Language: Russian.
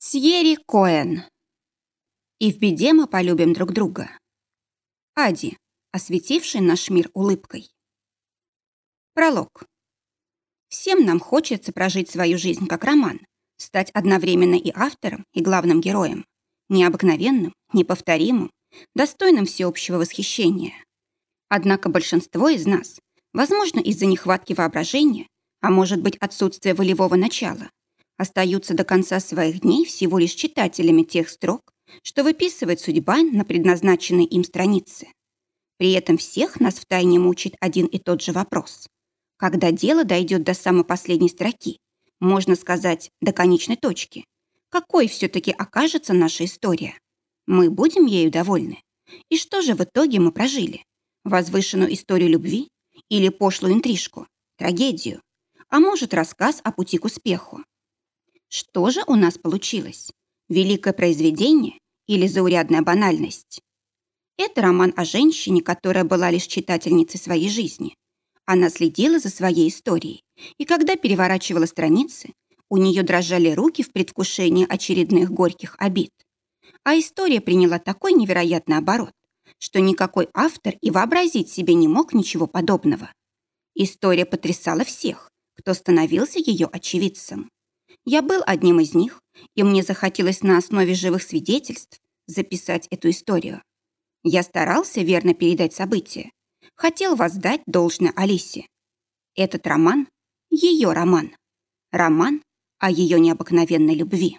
Тьерри Коэн. И в беде мы полюбим друг друга. Ади, осветивший наш мир улыбкой. Пролог. Всем нам хочется прожить свою жизнь как роман, стать одновременно и автором, и главным героем, необыкновенным, неповторимым, достойным всеобщего восхищения. Однако большинство из нас, возможно, из-за нехватки воображения, а может быть, отсутствия волевого начала, остаются до конца своих дней всего лишь читателями тех строк, что выписывает судьба на предназначенной им странице. При этом всех нас втайне мучит один и тот же вопрос. Когда дело дойдет до самой последней строки, можно сказать, до конечной точки, какой все-таки окажется наша история? Мы будем ею довольны? И что же в итоге мы прожили? Возвышенную историю любви? Или пошлую интрижку? Трагедию? А может, рассказ о пути к успеху? Что же у нас получилось? Великое произведение или заурядная банальность? Это роман о женщине, которая была лишь читательницей своей жизни. Она следила за своей историей, и когда переворачивала страницы, у нее дрожали руки в предвкушении очередных горьких обид. А история приняла такой невероятный оборот, что никакой автор и вообразить себе не мог ничего подобного. История потрясала всех, кто становился ее очевидцем. Я был одним из них, и мне захотелось на основе живых свидетельств записать эту историю. Я старался верно передать события, хотел воздать должное Алисе. Этот роман — ее роман. Роман о ее необыкновенной любви.